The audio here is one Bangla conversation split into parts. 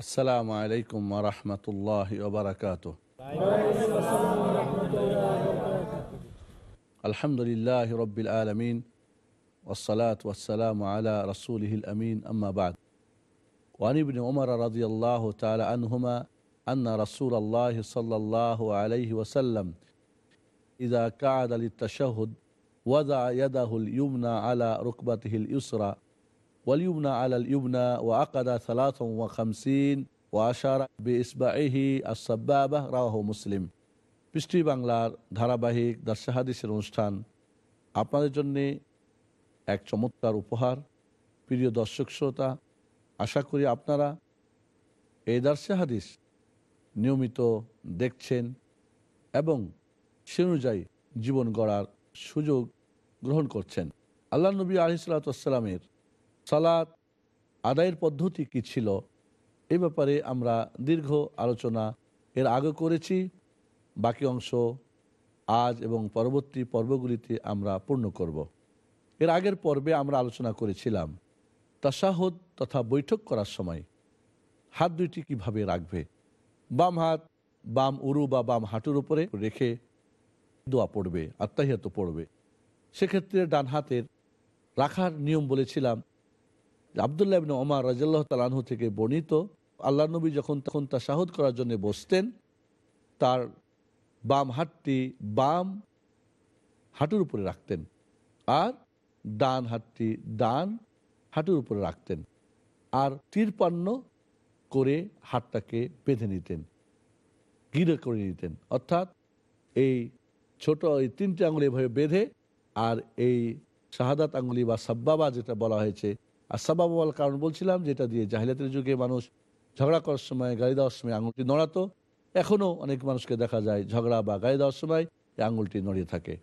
السلام عليكم ورحمة الله وبركاته. الحمد لله رب العالمين والصلاة والسلام على رسوله الأمين أما بعد. وعن ابن عمر رضي الله تعالى عنهما أن رسول الله صلى الله عليه وسلم إذا قعد للتشهد وضع يده اليمنى على ركبته اليسرى ওয়া ওয়া খামসিন মুসলিম পৃষ্টি বাংলার ধারাবাহিক দার্শাহাদিসের অনুষ্ঠান আপনাদের জন্যে এক চমৎকার উপহার। প্রিয় দর্শক শ্রোতা, আশা করি আপনারা এই দার্শাহাদিস নিয়মিত দেখছেন এবং সে অনুযায়ী জীবন গড়ার সুযোগ গ্রহণ করছেন। আল্লাহ নবী আলিসাল্লাতামের সালাত আদায়ের পদ্ধতি কি ছিল? এ ব্যাপারে আমরা দীর্ঘ আলোচনা এর আগে করেছি। বাকি অংশ আজ এবং পরবর্তী পর্বগুলিতে আমরা পূর্ণ করব। এর আগের পর্বে আমরা আলোচনা করেছিলাম তাসাহদ তথা বৈঠক করার সময়। হাত দুইটি কীভাবে রাখবে? বাম হাত, বাম উরু বা বাম হাঁটুর উপরে রেখে দোয়া পড়বে, আত্মাহিয়াত পড়বে। সেক্ষেত্রে ডান হাতের রাখার নিয়ম বলেছিলাম আবদুল্লাহ ইবনে ওমার রাজাল্লাহ তালাহু থেকে বর্ণিত, আল্লাহ নবী যখন তখন তা সাহদ করার জন্য বসতেন, তার বাম হাতটি বাম হাঁটুর উপরে রাখতেন আর ডান হাতটি ডান হাঁটুর উপরে রাখতেন আর তীরপান্ন করে হাতটাকে বেঁধে নিতেন, গিরে করে নিতেন। অর্থাৎ এই ছোট এই তিনটি আঙুলি এভাবে বেঁধে আর এই শাহাদাত আঙ্গুলি বা সাব্বাবা যেটা বলা হয়েছে আর সাব্বাবা বলার কারণ বলছিলাম যেটা দিয়ে জাহিলাতের যুগে মানুষ ঝগড়া করার সময় গাড়ি দেওয়ার সময় আঙুলটি নড়াতো। এখনও অনেক মানুষকে দেখা যায় ঝগড়া বা গাড়ি দেওয়ার সময় এই আঙুলটি নড়িয়ে থাকে।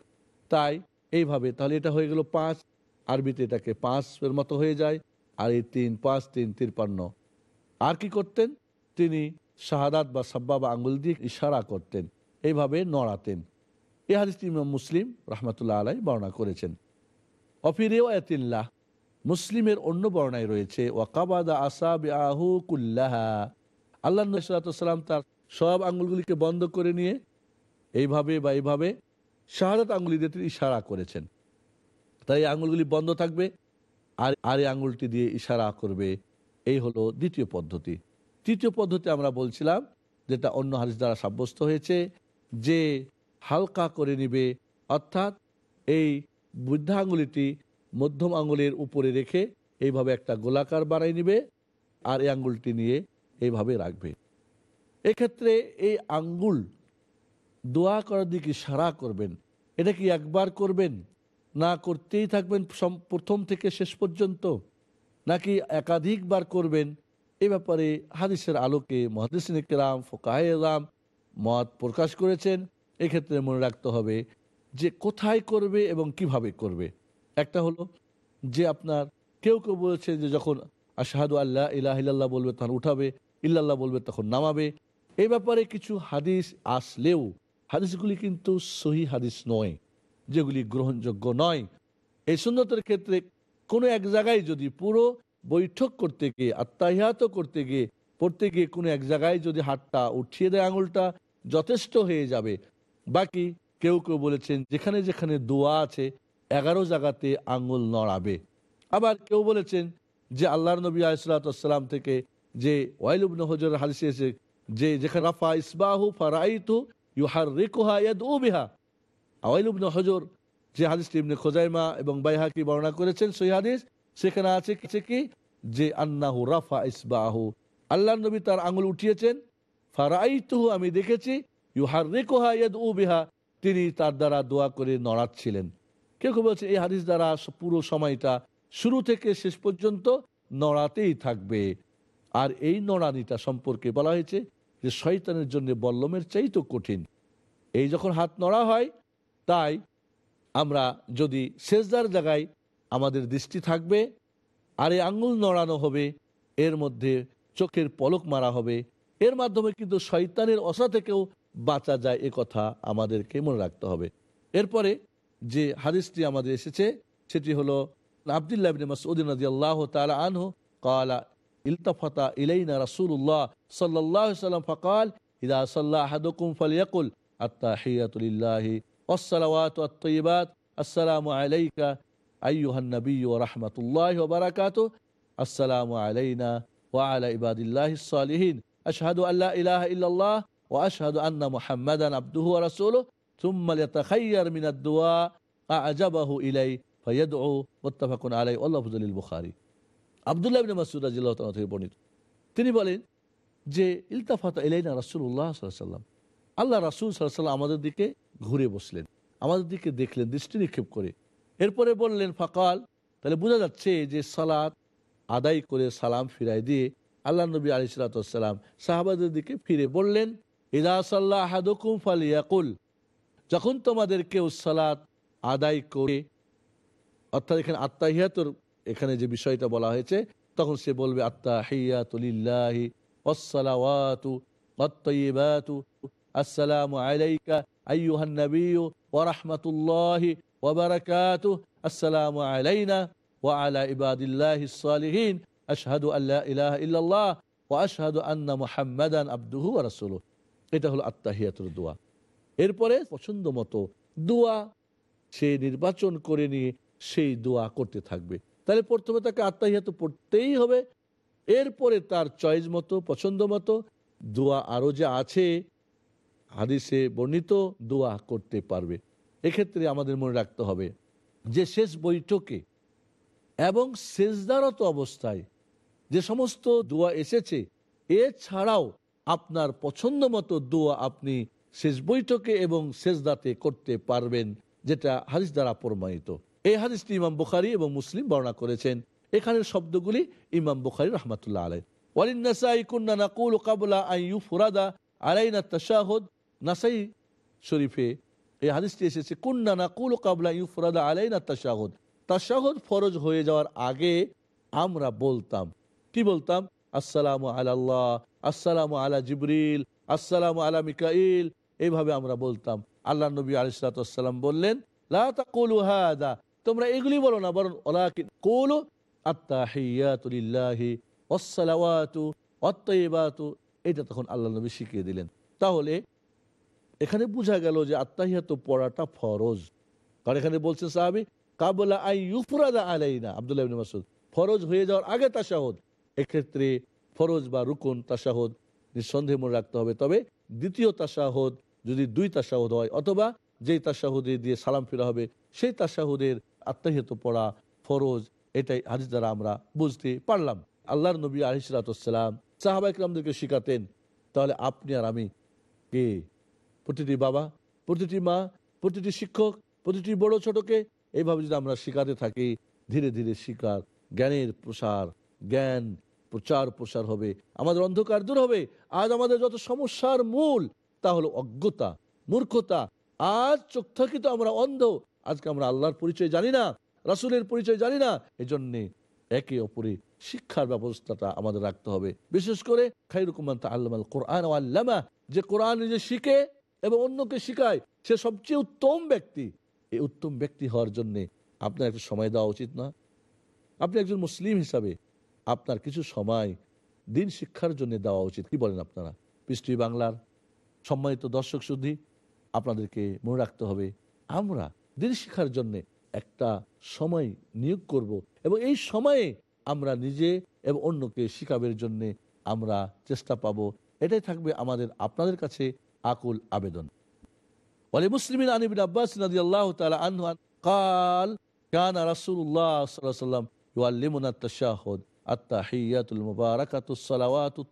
তাই এইভাবে তাহলে এটা হয়ে গেল পাঁচ। আরবিতে এটাকে পাঁচের মতো হয়ে যায়। আর এই তিন, পাঁচ, তিন, তিরপান্ন। আর কি করতেন? তিনি শাহাদাত বা সাব্বা বা আঙ্গুল দিয়ে ইশারা করতেন। এইভাবে নড়াতেন। এ ইমাম মুসলিম রহমতুল্লাহ আলাই বর্ণনা করেছেন। অফিরেও এতিল্লাহ মুসলিমের অন্য বর্ণায় রয়েছে ওয়াকাবাদা আসাব আহু আল্লাহ সাল্লাম তার সব আঙ্গুলগুলিকে বন্ধ করে নিয়ে এইভাবে বা এইভাবে শাহাদাত আঙ্গুলি দিয়ে তিনি ইশারা করেছেন। তাই আঙ্গুলগুলি বন্ধ থাকবে আর আর আঙ্গুলটি দিয়ে ইশারা করবে। এই হলো দ্বিতীয় পদ্ধতি। তৃতীয় পদ্ধতি আমরা বলছিলাম, যেটা অন্য হাদিস দ্বারা সাব্যস্ত হয়েছে, যে হালকা করে নিবে, অর্থাৎ এই বৃদ্ধা আঙ্গুলিটি মধ্যম আঙুলের উপরে রেখে এইভাবে একটা গোলাকার বানাই নিবে আর এই আঙ্গুলটি নিয়ে এইভাবে রাখবে। এক্ষেত্রে এই আঙ্গুল দোয়া করার দিকে সারা করবেন। এটা কি একবার করবেন? না করতেই থাকবেন প্রথম থেকে শেষ পর্যন্ত? নাকি একাধিকবার করবেন? এ ব্যাপারে হাদিসের আলোকে মহাদিসিন কেরাম ফোকাহাম মত প্রকাশ করেছেন। এক্ষেত্রে মনে রাখতে হবে যে কোথায় করবে এবং কীভাবে করবে। একটা হলো যে আপনার কেউ কেউ বলেছে যে যখন আশাহাদু আল্লাহ ইলাহিল্লাহ বলবে তখন উঠাবে, ইল্লাল্লাহ বলবে তখন নামাবে। এ ব্যাপারে কিছু হাদিস আসলেও, হাদিসগুলি কিন্তু সহি হাদিস নয়, যেগুলি গ্রহণযোগ্য নয়। এই সুন্নতের ক্ষেত্রে কোনো এক জায়গায় যদি পুরো বৈঠক করতে গিয়ে আত্মাহিয়াত করতে গিয়ে, পড়তে গিয়ে কোনো এক জায়গায় যদি হাতটা উঠিয়ে দেয় আঙুলটা, যথেষ্ট হয়ে যাবে। বাকি কেউ কেউ বলেছেন যেখানে যেখানে দোয়া আছে এগারো জায়গাতে আঙ্গুল নড়াবে। আবার কেউ বলেছেন যে আল্লাহর নবী আলাইসালাম থেকে যে ওয়াইলুবন হজর হাদিসে এসে যে যেখানে রাফা ইসবাহু ফারাইতু ইউহার রেকুহা ইয়াদ ও বিহা আওয়াইলুবন হজর যে হাদিসটি ইবনে খোজাইমা এবং বাইহাকি বর্ণনা করেছেন সেই হাদিস, সেখানে আছে কিছু কি? যে আন্নাহু রাফা ইসবাহু। আল্লাহ নবী তার আঙুল উঠিয়েছেন, ফারাইতুহু আমি দেখেছি ইউহার রেকুহা ইয়াদ ও বিহা। তিনি তার দ্বারা দোয়া করে নড়াচ্ছিলেন। কেউ কেউ বলছে, এই হাদিস দ্বারা পুরো সময়টা শুরু থেকে শেষ পর্যন্ত নড়াতেই থাকবে। আর এই নড়ানিটা সম্পর্কে বলা হয়েছে যে, শয়তানের জন্য বল্লমের চাইতো কঠিন। এই যখন হাত নড়া হয়, তাই আমরা যদি শেষদার জায়গায় আমাদের দৃষ্টি থাকবে, আর এই আঙ্গুল নড়ানো হবে, এর মধ্যে চোখের পলক মারা হবে, এর মাধ্যমে কিন্তু শয়তানের অসা থেকেও বাঁচা যায়, এ কথা আমাদেরকে মনে রাখতে হবে। এরপরে যে হাদিসটি আমাদের এসেছে, সেটি হলো, আবদুল্লাহ মাসউদ্দিন রাজি আল্লাহ তালা আনহু কালা, ইলতাফাতা ইলাইনা রাসূলুল্লাহ সাল্লাল্লাহু আলাইহি সাল্লাম ওয়া আলা ইবাদিল্লাহিস সালিহিন আশহাদু আল্লা ইলাহা ইল্লাল্লাহ ওয়া আশহাদু আন্না আবদুহু ওয়া আ'জাবাহু ইলাই বুখারী আব্দুল্লাহ তিনি বলেন যে, ইলতাফাতা ইলাইনা আল্লাহ রাসূল সাল্লাম আমাদের দিকে ঘুরে বসলেন, আমাদের দিকে দেখলেন, দৃষ্টি নিক্ষেপ করে। এরপরে বললেন, ফাকাল। তাহলে বোঝা যাচ্ছে যে, সালাত আদায় করে সালাম ফিরাই দিয়ে আল্লাহ নবী আলী সালাতাম সাহাবাদের দিকে ফিরে বললেন, ইদা সাল্লাহ আহাদুকুম ফালিয়াকুল। যখন তোমাদের কেউ সালাত আদায় করে, অর্থাৎ এখানে আত্মাহিয়াতুর এখানে যে বিষয়টা বলা হয়েছে, তখন সে বলবে আত্মাহিয়াতুলিল্লাহি ওয়াসসালাওয়াতু ওয়াত-তাইয়্যিবাতু আসসালামু আলাইকা আইয়ুহান নাবিয়্যু ওয়া রাহমাতুল্লাহি ওয়া বারাকাতুহু, আসসালামু আলাইনা ওয়া আলা ইবাদিল্লাহিস সালিহিন, আশহাদু আল্লা ইলাহা ইল্লাল্লাহ ওয়া আশহাদু আন্না মুহাম্মাদান আবদুহু ওয়া রাসূলুহু। এটা হলো আত্মাহিয়াতুর দোয়া। এরপরে পছন্দ মতো দোয়া, সে নির্বাচন করে নিয়ে সেই দোয়া করতে থাকবে। তাহলে প্রথমে তাকে আত্মাহিয়াত পড়তেই হবে। এরপরে তার চয়েস মতো, পছন্দ মতো দোয়া আরও যে আছে, হাদিসে বর্ণিত দোয়া করতে পারবে। এক্ষেত্রে আমাদের মনে রাখতে হবে যে শেষ বৈঠকে এবং শেষদারত অবস্থায় যে সমস্ত দোয়া এসেছে, এছাড়াও আপনার পছন্দ মতো দোয়া আপনি শেষ বৈঠকে এবং শেষ শেষদাতে করতে পারবেন যেটা হাদিস দ্বারা প্রমাণিত। এই হাদিসটি ইমাম বুখারি এবং মুসলিম বর্ণনা করেছেন। এখানের শব্দগুলি ইমাম বুখারি রহমতুল্লাহ আলাই ওয়ালিন নাসাই কুন্না নাকুল ইউফরাদা আলাইনা তাশাহুদ। নাসাই শরীফে এই হাদিসটি এসেছে, কুন্না নাকুল কাবলা ইউফরাদা আলাইনা তাশাহুদ। তাশাহুদ ফরজ হয়ে যাওয়ার আগে আমরা বলতাম, কি বলতাম? আসসালামু আলাল্লাহ, আসসালামু আলা জিবরিল, আসসালামু আলা মিকাইল এইভাবে আমরা বলতাম। আল্লাহ নবী আলিসাল্লাম বললেন তোমরা এগুলি বলো না, বরং ওয়াত্তাইয়িবাতু। এটা তখন আল্লাহ নবী শিখিয়ে দিলেন। তাহলে এখানে বোঝা গেল যে আত্মাহিয়াত পড়াটা ফরজ। কারণ এখানে বলছেন সাহাবি, কাবলা আই ইউফরাদা আলাইনা। আব্দুল্লাহ মাসউদ, ফরজ হয়ে যাওয়ার আগে তাশাহুদ। এক্ষেত্রে ফরজ বা রুকন তাশাহুদ নিঃসন্দেহে মনে রাখতে হবে। তবে দ্বিতীয় তাশাহুদ যদি দুই তাশাহুদ হয় অথবা যেই তাশাহুদে দিয়ে সালাম ফেরা হবে, সেই তাশাহুদের আত্মাহিত পড়া ফরজ, এটাই হাদিস দ্বারা আমরা বুঝতে পারলাম। আল্লাহর নবী আলিসালাম সাহাবা ইকরামদেরকে শিখাতেন, তাহলে আপনি আর আমি কে? প্রতিটি বাবা, প্রতিটি মা, প্রতিটি শিক্ষক, প্রতিটি বড় ছোটকে এইভাবে যদি আমরা শিখাতে থাকি, ধীরে ধীরে শিকার জ্ঞানের প্রসার, জ্ঞান প্রচার প্রসার হবে, আমাদের অন্ধকার দূর হবে। আজ আমাদের যত সমস্যার মূল তা হলো অজ্ঞতা, মূর্খতা আজ চোখ থাকিত আমরা অন্ধ। আজকে আমরা আল্লাহর পরিচয় জানি না, রাসুলের পরিচয় জানি না, এজন্যে একে অপরে শিক্ষার ব্যবস্থাটা আমাদের রাখতে হবে। বিশেষ করে খাইরুকুমান আল্লাহ কোরআন ও আল্লামা, যে কোরআন নিজে শিখে এবং অন্যকে শিখায়, সে সবচেয়ে উত্তম ব্যক্তি। এই উত্তম ব্যক্তি হওয়ার জন্যে আপনার একটু সময় দেওয়া উচিত না। আপনি একজন মুসলিম হিসাবে আপনার কিছু সময় দিন শিক্ষার জন্য দেওয়া উচিত। কি বলেন আপনারা? পৃষ্টি বাংলার সম্মানিত দর্শক শুদ্ধি আপনাদেরকে মনে রাখতে হবে, আমরা দিন শিক্ষার জন্য একটা সময় নিয়োগ করব এবং এই সময়ে আমরা নিজে এবং অন্যকে শিখাবের জন্য আমরা চেষ্টা পাব। এটাই থাকবে আমাদের, আপনাদের কাছে আকুল আবেদন। বলে মুসলিমিন আনিবিন আব্বাস নদী আল্লাহ তালা আনহু কাল, কান রাসুল্লাহ সাল্লাম ইউআল্লিমুনা তাশাহুদ আত্তাহিয়াতুল মুবারাকাতুস সালাওয়াতুত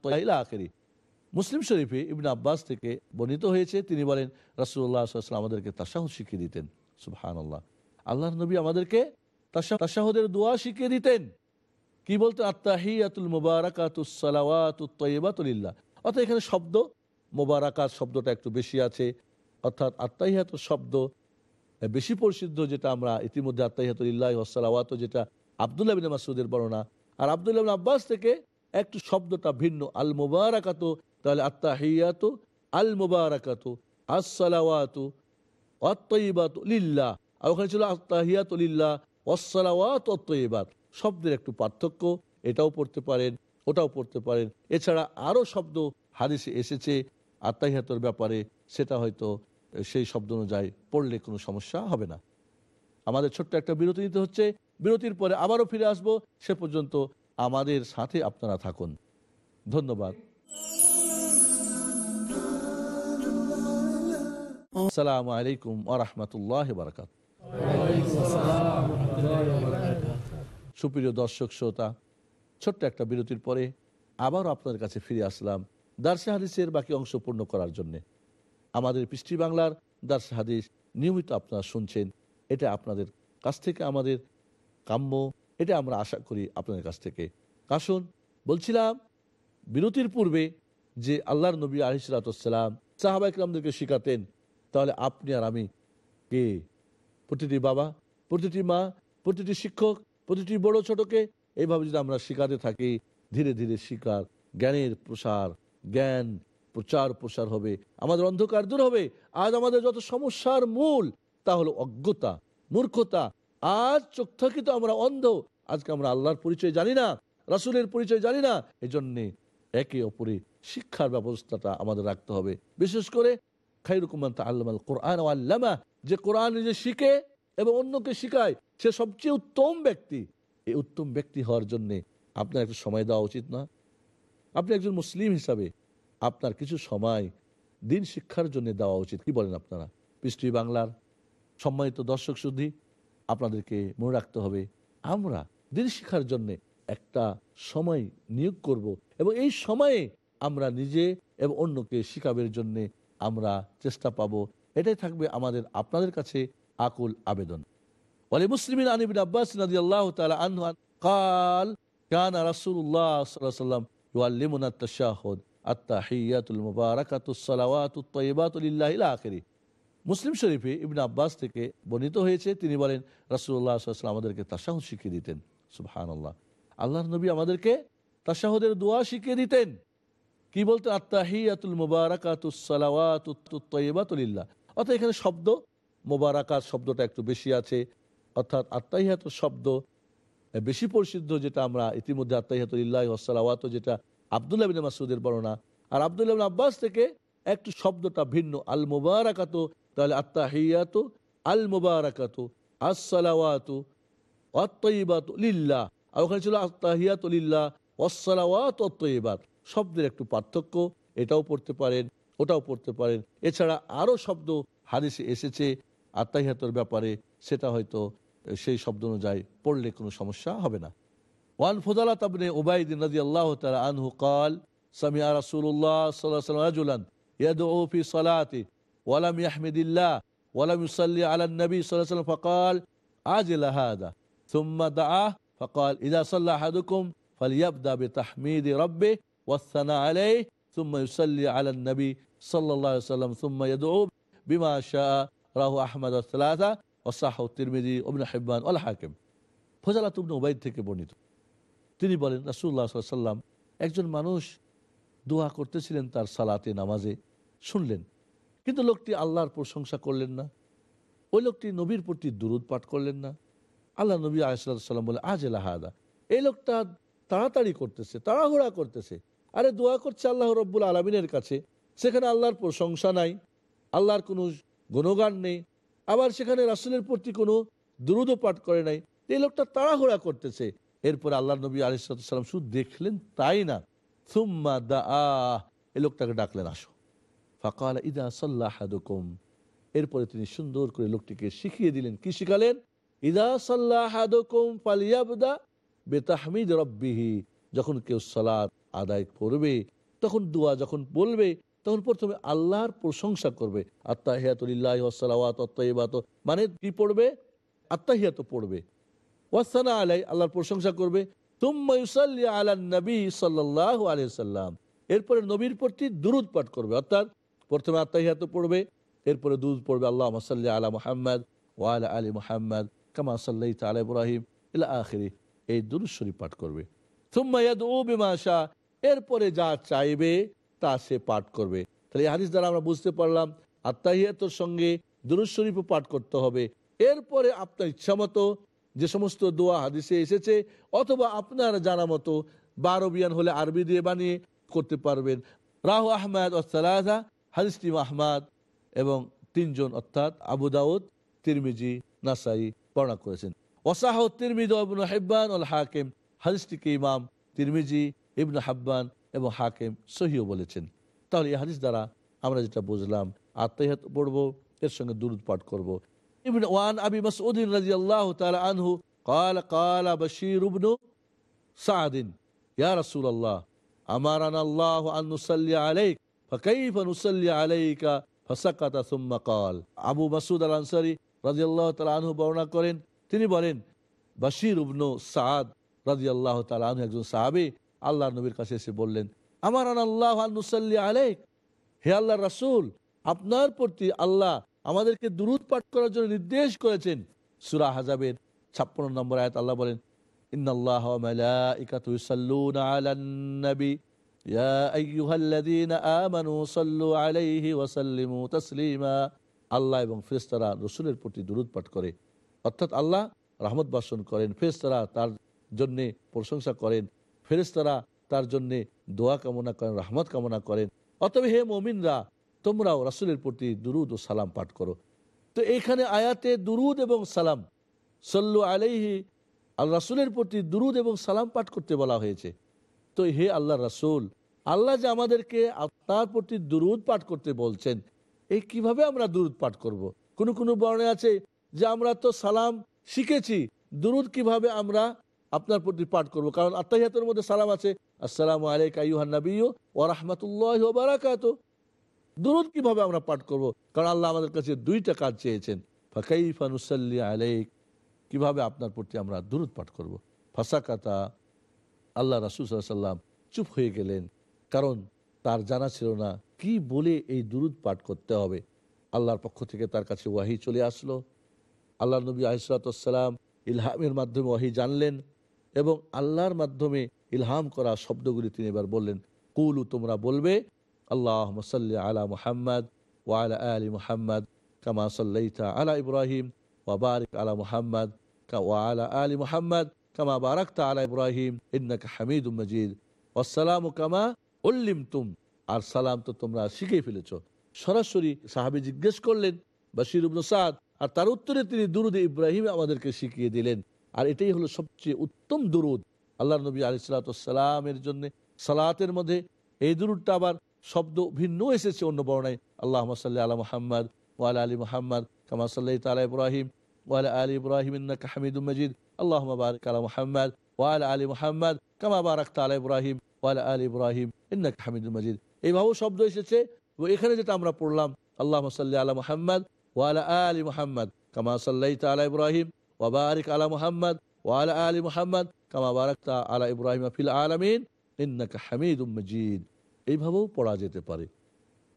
মুসলিম শরীফে ইবনে আব্বাস থেকে বর্ণিত হয়েছে, তিনি বলেন সাল্লাল্লাহু আমাদেরকে তাশাহুদ শিখিয়ে দিতেন। সুবহানাল্লাহ। আল্লাহ নবী আমাদেরকে তাশাহুদের দোয়া শিখিয়ে দিতেন। কি বলতো আত্তাহিয়াতুল মুবারাকাতুস সালাওয়াতুত তাইয়্যিবাতুলিল্লাহ অর্থাৎ এখানে শব্দ, মোবারাকাত শব্দটা একটু বেশি আছে। অর্থাৎ আত্মাহিয়াত শব্দ বেশি প্রসিদ্ধ, যেটা আমরা ইতিমধ্যে আত্মাহিয়াতুল্লাহ যেটা আবদুল্লাহ বিন মাসুদের বর্ণনা। আর আবদুল্লাহ আব্বাস থেকে একটু শব্দটা ভিন্ন। আল মুবারাকাত তাহলে আত্মাহিয়াত আল মুবারাকাত আসসালাওয়াত অত্তইবাত লিল্লাহ। আর ওখানে ছিল আত্মাহিয়াত লিল্লাহ ওসালাওয়াত অত্তইবাত শব্দের একটু পার্থক্য, এটাও পড়তে পারেন, ওটাও পড়তে পারেন। এছাড়া আরও শব্দ হাদিসে এসেছে আত্মাহিয়াতর ব্যাপারে, সেটা হয়তো সেই শব্দ অনুযায়ী পড়লে কোনো সমস্যা হবে না। আমাদের ছোট্ট একটা বিরতি নিতে হচ্ছে, বিরতির পরে আবারও ফিরে আসব, সে পর্যন্ত আমাদের সাথে আপনারা থাকুন। ধন্যবাদ। আসসালামু আলাইকুম আরহামতুল্লাহ বারকাত সুপ্রিয় দর্শক, শ্রোতা, ছোট্ট একটা বিরতির পরে আবারও আপনাদের কাছে ফিরে আসলাম দার্সে হাদিসের বাকি অংশ পূর্ণ করার জন্যে। আমাদের পৃষ্টি বাংলার দার্সে হাদিস নিয়মিত আপনারা শুনছেন। এটা আপনাদের কাছ থেকে আমাদের কাম্য, এটা আমরা আশা করি আপনাদের কাছ থেকে। কাশুন বলছিলাম, বিরতির পূর্বে যে আল্লাহর নবী আলিসালাম সাহাবা ইকরামদেরকে শিখাতেন তাহলে আপনি আর আমি কে? প্রতিটি বাবা, প্রতিটি মা, প্রতিটি শিক্ষক, প্রতিটি বড় ছোটকে এইভাবে যদি আমরা শিখাতে থাকি, ধীরে ধীরে শিকার, জ্ঞানের প্রসার, জ্ঞান প্রচার প্রসার হবে, আমাদের অন্ধকার দূর হবে, আজ আমাদের যত সমস্যার মূল, তা হলো অজ্ঞতা, মূর্খতা, আজ চোখ থাকিত আমরা অন্ধ, আজকে আমরা আল্লাহর পরিচয় জানি না, রাসুলের পরিচয় জানি না, এজন্যে একে অপরে শিক্ষার ব্যবস্থাটা আমাদের রাখতে হবে, বিশেষ করে আল্লামাল কোরআন যে কোরআন নিজে শিখে এবং অন্যকে শিখায়, সে সবচেয়ে উত্তম ব্যক্তি। এই উত্তম ব্যক্তি হওয়ার জন্যে আপনার একটু সময় দেওয়া উচিত না। আপনি একজন মুসলিম হিসাবে আপনার কিছু সময় দিন শিক্ষার জন্য দেওয়া উচিত। কি বলেন আপনারা? পৃষ্টি বাংলার সম্মানিত দর্শক শুদ্ধি আপনাদেরকে মনে রাখতে হবে, আমরা দিন শিক্ষার জন্য একটা সময় নিয়োগ করব এবং এই সময়ে আমরা নিজে এবং অন্যকে শিখাবের জন্যে আমরা চেষ্টা পাব। এটাই থাকবে আমাদের, আপনাদের কাছে আকুল আবেদন। বলে আনিবিন আব্বাস নদী আল্লাহ কাল রাসুল্লাহ মুসলিম শরীফে ইবনে আব্বাস থেকে বর্ণিত হয়েছে, তিনি বলেন ওয়াসাল্লাম আমাদেরকে তাশাহুদ শিখিয়ে দিতেন। সুবহানাল্লাহ। আল্লাহর নবী আমাদেরকে তাশাহুদের দোয়া শিখিয়ে দিতেন। কি বলতে? আত্মাহিয়াতুল মুবারাকাতুস সালাওয়াতুত তাইয়্যিবাতু লিল্লাহ। অর্থাৎ এখানে শব্দ, মোবারাকাত শব্দটা একটু বেশি আছে। অর্থাৎ আত্মাহিয়াত শব্দ বেশি প্রসিদ্ধ যেটা আমরা ইতিমধ্যে আত্মাহিয়াতুল্লাহ ওসালাওয়াত যেটা আবদুল্লাহ বিন মাসুদের বর্ণনা। আর আবদুল্লাহ আব্বাস থেকে একটু শব্দটা ভিন্ন। আল মুবারাকাত, তাহলে আত্মাহিয়াত আল মুবারাকাত আসসালাওয়াত অত্তইবাত আর ওখানে ছিল আত্মাহিয়াত লিল্লাহ ওসালাওয়াত অত্তইবাত শব্দের একটু পার্থক্য এটাও পড়তে পারেন ওটাও পড়তে পারেন এছাড়া আরও শব্দ হাদিসে এসেছে আত্মাহিয়াতর ব্যাপারে সেটা হয়তো সেই শব্দ অনুযায়ী পড়লে কোনো সমস্যা হবে না ওয়ান ফুদালা তাবনে ওবায়দিন রাজি আল্লাহ তালা আনহু কাল সামিয়া রাসূলুল্লাহ সাল্লাল্লাহু আলাইহি ওয়াসাল্লাম রাজুলান ইয়াদউ ফি সালাতি ওয়ালাম ইয়াহমিদিল্লাহ ওয়ালাম ইউসাল্লি আলা নবী সাল্লাল্লাহু আলাইহি ওয়াসাল্লাম ফাকাল আজল হাদা ثم دعاه فقال إذا صلى أحدكم فليبدأ بتحميد ربه নবী বিমা শাহ রাহু ফজালা থেকে বর্ণিত। তিনি বলেন রাসুল্লাহাল্লাম একজন মানুষ দোয়া করতেছিলেন তার সালাতে, নামাজে, শুনলেন। কিন্তু লোকটি আল্লাহর প্রশংসা করলেন না। ওই লোকটি নবীর প্রতি দুরুদ পাঠ করলেন না। আল্লাহ নবী আলাইসাল্লাম বলে, আজ এলাহাদা এই লোকটা তাড়াতাড়ি করতেছে, তাড়াহুড়া করতেছে। আরে দোয়া করছে আল্লাহ রব্বুল আলমিনের কাছে। সেখানে আল্লাহর প্রশংসা নাই, আল্লাহর কোনো গুণগান নেই, আবার সেখানে রাসুলের প্রতি কোনো দ্রুত পাঠ করে নাই। এই লোকটা তাড়াহুড়া করতেছে। এরপর আল্লাহ নবী আলিসাল্লাম শুধু দেখলেন তাই না। সুম্মা দা আহ এই লোকটাকে ডাকলেন, আসো। ফাকাল ইদা সাল্লাহাদুকুম এরপরে তিনি সুন্দর করে লোকটিকে শিখিয়ে দিলেন। কি শিখালেন? ইদা সাল্লাহাদুকুম ফালিয়াবদা বেতাহমিদ রব্বিহি। যখন কেউ সালাত আদায় করবে, তখন দোয়া যখন বলবে, তখন প্রথমে আল্লাহর প্রশংসা করবে। আত্মাহিয়াতুল্লাহ ওসালাওয়াত মানে কি পড়বে? আত্মাহিয়াত পড়বে। ওয়াসানা আলাই আল্লাহর প্রশংসা করবে। নবী এরপরে নবীর প্রতি দুরুদ পাঠ করবে। অর্থাৎ প্রথমে আত্মাহিয়াত পড়বে, এরপরে দুধ পড়বে আল্লাহ মাসাল্লি আলা মোহাম্মদ ওয়ালা আলী মোহাম্মদ কামা সাল্লাহ তালা ইব্রাহিম ইলা আখিরি। এই দুরুদ শরীফ পাঠ করবে। তুম্মাইয়াদ ও বিমাশা এরপরে যা চাইবে, তা সে পাঠ করবে। তাহলে হাদিস দ্বারা আমরা বুঝতে পারলাম, আত্মাহিয়াতর সঙ্গে দুরুদ শরীফও পাঠ করতে হবে। এরপরে আপনার ইচ্ছা মতো যে সমস্ত দোয়া হাদিসে এসেছে, অথবা আপনার জানা মতো বা আরবিয়ান হলে আরবি দিয়ে বানিয়ে করতে পারবেন। রাহু আহমেদ ওসালাহা হাদিসটিম আহমদ এবং তিনজন অর্থাৎ আবু দাউদ, তিরমিজি, নাসাই বর্ণনা করেছেন। ওসাহ তিরমিদ হেব্বান ওল হাকিম, হাদিসটিকে ইমাম তিরমিজি ইবনু হাব্বান এবং হাকিম সহিও বলেছেন তাহলে এই হাদিস দ্বারা আমরা যেটা বুঝলাম আত্মাহাত পড়বো এর সঙ্গে দুরুদ পাঠ করবো ইবন ওয়ান আবি মাসউদ্দিন রাদিয়াল্লাহু তাআলা আনহু قال قال بشير بن سعد يا رسول الله أمرنا الله أن نصلي عليك فكيف نصلي عليك فسكت ثم قال আবু মাসুদ আল আনসারি রাদিয়াল্লাহু তাআলা আনহু বর্ণনা করেন তিনি বলেন বাশির ইবনু সাদ রাদিয়াল্লাহু তাআলা আনহু একজন সাহাবী আল্লাহর নবীর কাছে এসে বললেন আমার আল্লাহ আন নুসাল্লি আলাইক। হে আল্লাহ রাসূল, আপনার প্রতি আল্লাহ আমাদেরকে দুরুদ পাঠ করার জন্য নির্দেশ করেছেন। সুরা হাজাবের 56 নম্বর আয়াত আল্লাহ বলেন আল্লাহ এবং ফেরেশতারা রাসূলের প্রতি দুরুদ পাঠ করে। অর্থাৎ আল্লাহ রহমত বর্ষণ করেন, ফেরেশতারা তার জন্য প্রশংসা করেন। ফেরেশতারা তার জন্য দোয়া কামনা করেন, রহমত কামনা করেন। অতএব হে মমিনরা, তোমরাও রাসূলের প্রতি দুরুদ ও সালাম পাঠ করো। তো এখানে আয়াতে দুরুদ এবং সালাম, সল্লু আলাইহি, আল রাসুলের প্রতি দুরুদ এবং সালাম পাঠ করতে বলা হয়েছে। তো হে আল্লাহ রাসুল, আল্লাহ যে আমাদেরকে আপনার প্রতি দুরুদ পাঠ করতে বলছেন, এই কীভাবে আমরা দুরুদ পাঠ করব। কোন কোন বর্ণে আছে যে আমরা তো সালাম শিখেছি, দুরুদ কীভাবে আমরা আপনার প্রতি পাঠ করব। কারণ আত্মাহিয়াতের মধ্যে সালাম আছে, আসসালাম আলাইকা ইউহান নবী ও রহমতুল্লাহ বারাকাত দুরুদ কীভাবে আমরা পাঠ করব? কারণ আল্লাহ আমাদের কাছে দুইটা কাজ চেয়েছেন ফাকাইফানুসাল্লি আলাইক? কীভাবে আপনার প্রতি আমরা দুরুদ পাঠ করব। ফাঁসাকাতা, আল্লাহ রাসুল সাল্লাম চুপ হয়ে গেলেন। কারণ তার জানা ছিল না কি বলে এই দুরুদ পাঠ করতে হবে। আল্লাহর পক্ষ থেকে তার কাছে ওয়াহি চলে আসলো। আল্লাহ নবী আহসালাম ইলহামের মাধ্যমে ওয়াহি জানলেন। এবং আল্লাহর মাধ্যমে ইলহাম করা শব্দগুলি তিনি এবার বললেন। কুলু, তোমরা বলবে আল্লাহ মসাল্লি আলা মুহাম্মদ ওয়ালা আলী মুহাম্মদ কামা সাল্লাইতা আলা ইব্রাহিম ওয়াবারিক আলা মুহাম্মদ ওয়ালা আলী মুহাম্মদ কামা বারাকতা আলা ইব্রাহিম ইন্নাকা হামিদ মজিদ। ওয়াসালামু কামা উল্লিম তুম আর সালাম তো তোমরা শিখে ফেলেছ। সরাসরি সাহাবি জিজ্ঞেস করলেন ইবনু সাদ। আর তার উত্তরে তিনি দুরুদ ইব্রাহিম আমাদেরকে শিখিয়ে দিলেন। আর এটাই হলো সবচেয়ে উত্তম দুরুদ। আল্লাহ নবী আলি সালাতামের জন্য সালাতের মধ্যে এই দুরুদটা আবার শব্দ ভিন্ন এসেছে অন্য বর্ণায়। আল্লাহ সাল্লাহ আলা মোহাম্মদ ওয়ালা আলী মোহাম্মদ কামা সাল্লাহ তালা ইব্রাহিম ওয়ালা আলী ইব্রাহিম হামিদুম মজিদ। আল্লাহ বারিক আলা মোহাম্মদ ওয়ালা আলী মোহাম্মদ কামা বারাক তালা ইব্রাহিম ওয়ালা আলী ইব্রাহিম ইন্নাক হামিদুম মজিদ। এইভাবেও শব্দ এসেছে এখানে যেটা আমরা পড়লাম আল্লাহ সাল্লাহ আলা মোহাম্মদ ওয়ালা আলী মোহাম্মদ কামা সাল্লাহ তালা ইব্রাহিম ওয়াবারিক আলা মোহাম্মদ ওয়ালা আলী মোহাম্মদ কামা বারাকতা আলা ইব্রাহিম ফিল আলমিন ইন্নাকা হামিদুম মজিদ। এইভাবেও পড়া যেতে পারে।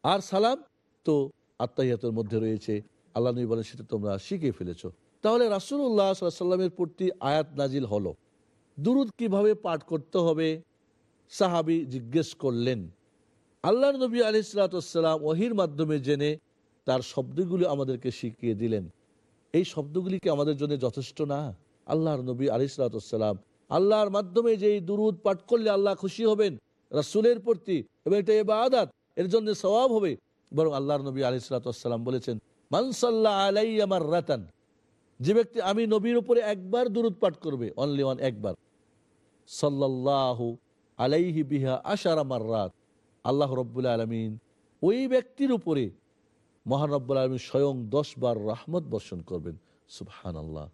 আর সালাম তো আত্মাহিয়াতের মধ্যে রয়েছে। আল্লাহ নবী বলেন, সেটা তোমরা শিখে ফেলেছ। তাহলে রাসুল্লাহ সাল্লামের প্রতি আয়াত নাজিল হলো। দুরুদ কীভাবে পাঠ করতে হবে? সাহাবি জিজ্ঞেস করলেন। আল্লাহ নবী আলি সালাতাম ওহির মাধ্যমে জেনে তার শব্দগুলি আমাদেরকে শিখিয়ে দিলেন। এই শব্দগুলি কি আমাদের জন্য যথেষ্ট না? আল্লাহর নবী আলি সালাতাম আল্লাহর মাধ্যমে যে এই দুরুদ পাঠ করলে আল্লাহ খুশি হবেন, রাসুলের প্রতি এবং এটা এবার আদাত এর জন্য স্বভাব হবে। বরং আল্লাহর নবী আলি সালাতাম বলেছেন মানসাল্লাহ আলাই আমার রাতান যে ব্যক্তি আমি নবীর উপরে একবার দুরুদ পাঠ করবে অনলি ওয়ান একবার। সাল্লাহ আলাইহি বিহা আশার আমার রাত আল্লাহ রব্বুল্লা আলমিন ওই ব্যক্তির উপরে মহান রব্বুল আলমী স্বয়ং দশ বার রাহমত বর্ষণ করবেন। সুবহান আল্লাহ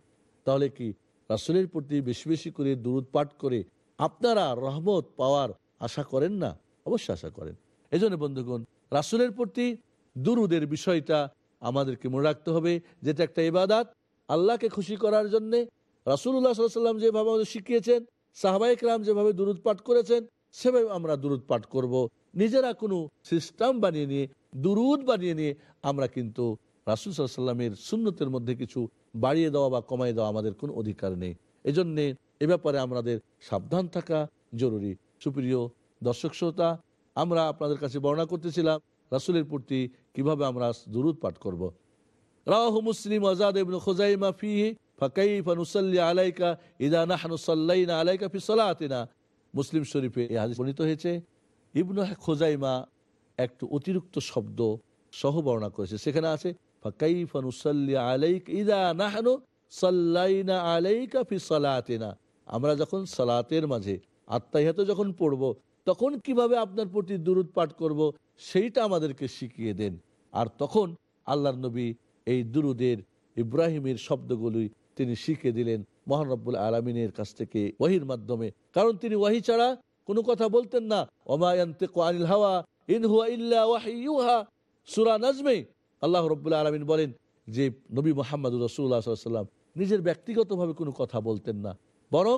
তাহলে কি রাসুলের প্রতি বেশি বেশি করে দুরুদ পাঠ করে আপনারা রহমত পাওয়ার আশা করেন না? অবশ্যই আশা করেন। এই জন্য বন্ধুগণ, রাসুলের প্রতি দুরুদের বিষয়টা আমাদেরকে মনে রাখতে হবে, যেটা একটা ইবাদাত। আল্লাহকে খুশি করার জন্যে রাসুল্লাহ সাল্লাম যেভাবে আমাদের শিখিয়েছেন সাহবাইক রাম যেভাবে দুরুদ পাঠ করেছেন, সেভাবে আমরা দুরুদ পাঠ করব। নিজেরা কোনো সিস্টেম বানিয়ে নিয়ে দুরুদ বানিয়ে নিয়ে আমরা কিন্তু রাসুল সাল্লামের সুন্নতের মধ্যে কিছু বাড়িয়ে দেওয়া বা কমাই দেওয়া আমাদের কোনো অধিকার নেই। এজন্যে এ ব্যাপারে আমাদের সাবধান থাকা জরুরি। সুপ্রিয় দর্শক শ্রোতা, আমরা আপনাদের কাছে বর্ণনা করতেছিলাম রাসুলের প্রতি কীভাবে আমরা দুরুদ পাঠ করব। রাহ মুসলিম আজাদ খুজাইমা নুসাল্লি আলাইকা আলাইকা ফি মুসলিম শরীফে বর্ণিত হয়েছে। ইবনু খোজাইমা একটু অতিরিক্ত শব্দ সহ বর্ণনা করেছে। সেখানে আছে আমরা যখন সালাতের মাঝে আত্মাহিয়াত যখন পড়ব, তখন কীভাবে আপনার প্রতি দুরুদ পাঠ করব, সেইটা আমাদেরকে শিখিয়ে দেন। আর তখন আল্লাহর নবী এই দুরুদের, ইব্রাহিমের শব্দগুলি তিনি শিখে দিলেন মহানব্বুল আলমিনের কাছ থেকে ওয়াহির মাধ্যমে। কারণ তিনি ওয়াহি ছাড়া কোনো কথা বলতেন না। ওমায়ন্তে আনিল হাওয়া ইন হুয়া ইল্লা নাজমে আল্লাহ রব্বুল্লাহ আলমিন বলেন যে নবী মোহাম্মদ রসুল্লাহ সাল্লাম নিজের ব্যক্তিগতভাবে কোনো কথা বলতেন না। বরং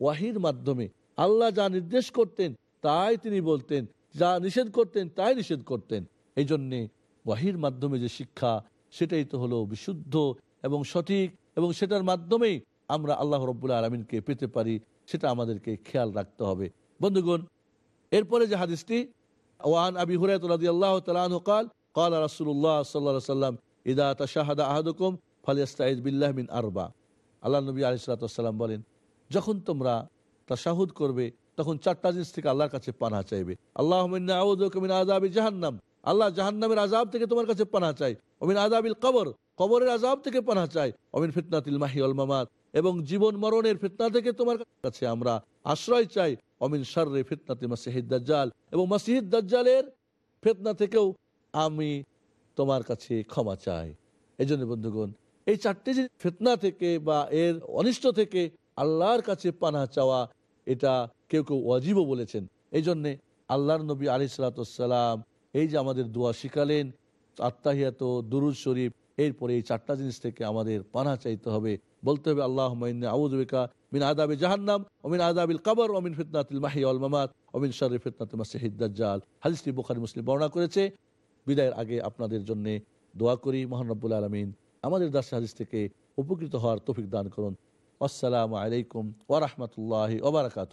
ওয়াহির মাধ্যমে আল্লাহ যা নির্দেশ করতেন, তাই তিনি বলতেন, যা নিষেধ করতেন, তাই নিষেধ করতেন। এই জন্যে ওয়াহির মাধ্যমে যে শিক্ষা, সেটাই তো হলো বিশুদ্ধ এবং সঠিক এবং সেটার মাধ্যমেই আমরা আল্লাহ রব্বুল্লাহ আলমিনকে পেতে পারি, সেটা আমাদেরকে খেয়াল রাখতে হবে। বন্ধুগণ, এরপরে যে হাদিসটি ওয়ান আবি হুরায়ত রাদিয়াল্লাহু তাআলা আনহু قال قال رسول الله صلى الله عليه وسلم اذا تشهد احدكم فليستعذ بالله من اربع আল্লাহ নবী আলাইহিস সালাম বলেন যখন তোমরা তাশাহুদ করবে তখন চারটা জিনিস থেকে আল্লাহর কাছে পানাহ চাইবে আল্লাহ মিন আযাবি জাহান্নাম আল্লাহ জাহান্নামের আযাব থেকে তোমার কাছে পানাহ চাই অমিন আযাবিল কবর কবরের আযাব থেকে পানাহ চাই অমিন ফিতনাতিল মাহি ওয়াল মামাত এবং জীবন মরণের ফিতনা থেকে তোমার কাছে আমরা আশ্রয় চাই। অমিন শাররে ফিতনাতে মাসিহিদ দাজ্জাল এবং মাসিহিদ দাজ্জালের ফিতনা থেকেও আমি তোমার কাছে ক্ষমা চাই। এই জন্য বন্ধুগণ, এই চারটি যে ফেতনা থেকে বা এর অনিষ্ট থেকে আল্লাহর কাছে পানা চাওয়া, এটা কেউ কেউ অজীবও বলেছেন। এই জন্যে আল্লাহর নবী আলি সালাতাম এই যে আমাদের দোয়া শিখালেন, আত্মাহিয়াত দুরুজ শরীফ, এরপরে এই চারটা জিনিস থেকে আমাদের পানা চাইতে হবে। বলতে হবে আল্লাহ আউদ্বেকা মিন আদাবি জাহান্নাম অমিন আদাবিল কাবর অমিন ফিতনাতিল মাহি অল মামাত অমিন শরীফ ফিতনাত মাসিহিদ্দাল হাদিসটি বুখারি, মুসলিম বর্ণনা করেছে। বিদায়ের আগে আপনাদের জন্য দোয়া করি মহানব্বুল আলমিন আমাদের দাস হাদিস থেকে উপকৃত হওয়ার তৌফিক দান করুন। আসসালামু আলাইকুম ওরহমতুল্লাহ ওবরাকাত